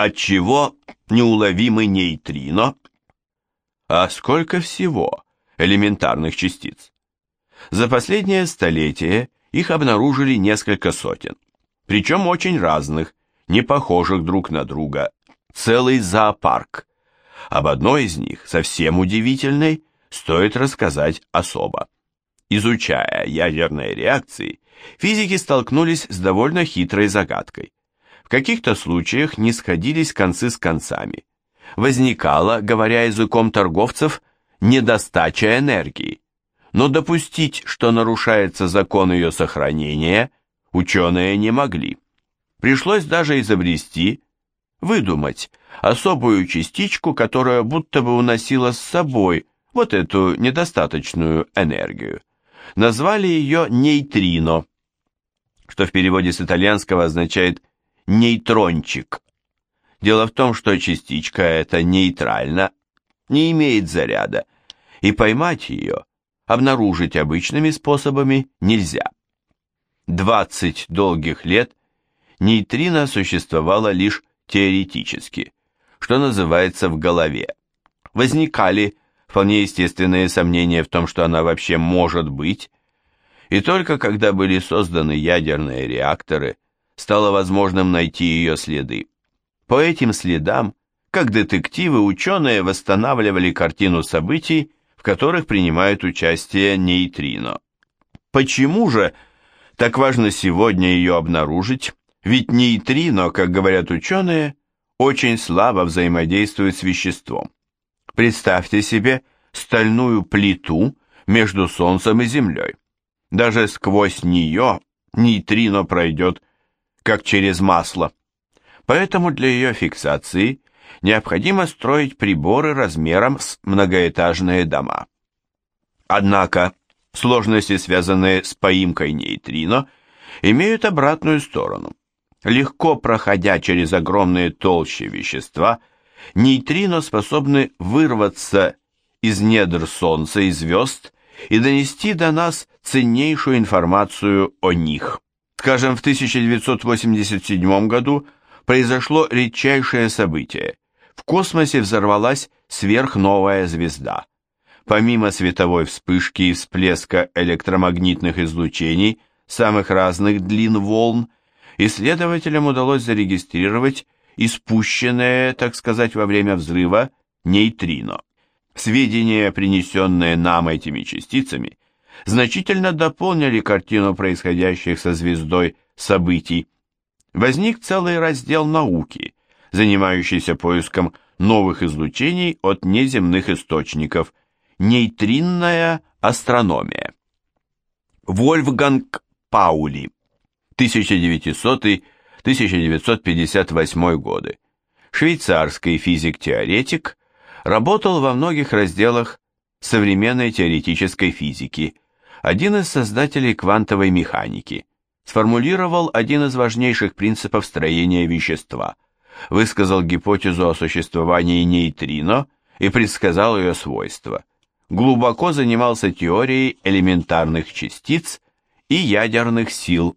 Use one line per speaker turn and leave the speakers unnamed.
Отчего неуловимы нейтрино? А сколько всего элементарных частиц? За последнее столетие их обнаружили несколько сотен, причем очень разных, не похожих друг на друга, целый зоопарк. Об одной из них, совсем удивительной, стоит рассказать особо. Изучая ядерные реакции, физики столкнулись с довольно хитрой загадкой. В каких-то случаях не сходились концы с концами. Возникала, говоря языком торговцев, недостача энергии. Но допустить, что нарушается закон ее сохранения, ученые не могли. Пришлось даже изобрести, выдумать особую частичку, которая будто бы уносила с собой вот эту недостаточную энергию. Назвали ее нейтрино, что в переводе с итальянского означает нейтрончик. Дело в том, что частичка эта нейтральна, не имеет заряда, и поймать ее, обнаружить обычными способами нельзя. 20 долгих лет нейтрино существовало лишь теоретически, что называется в голове. Возникали вполне естественные сомнения в том, что она вообще может быть, и только когда были созданы ядерные реакторы, стало возможным найти ее следы. По этим следам, как детективы, ученые восстанавливали картину событий, в которых принимают участие нейтрино. Почему же так важно сегодня ее обнаружить? Ведь нейтрино, как говорят ученые, очень слабо взаимодействует с веществом. Представьте себе стальную плиту между Солнцем и Землей. Даже сквозь нее нейтрино пройдет, как через масло. Поэтому для ее фиксации необходимо строить приборы размером с многоэтажные дома. Однако сложности, связанные с поимкой нейтрино, имеют обратную сторону. Легко проходя через огромные толщи вещества, нейтрино способны вырваться из недр Солнца и звезд и донести до нас ценнейшую информацию о них. Скажем, в 1987 году произошло редчайшее событие. В космосе взорвалась сверхновая звезда. Помимо световой вспышки и всплеска электромагнитных излучений самых разных длин волн, исследователям удалось зарегистрировать испущенное, так сказать, во время взрыва нейтрино. Сведения, принесенные нам этими частицами, значительно дополнили картину происходящих со звездой событий. Возник целый раздел науки, занимающийся поиском новых излучений от неземных источников, нейтринная астрономия. Вольфганг Паули 1900-1958 годы, швейцарский физик-теоретик, работал во многих разделах современной теоретической физики, один из создателей квантовой механики, сформулировал один из важнейших принципов строения вещества, высказал гипотезу о существовании нейтрино и предсказал ее свойства, глубоко занимался теорией элементарных частиц и ядерных сил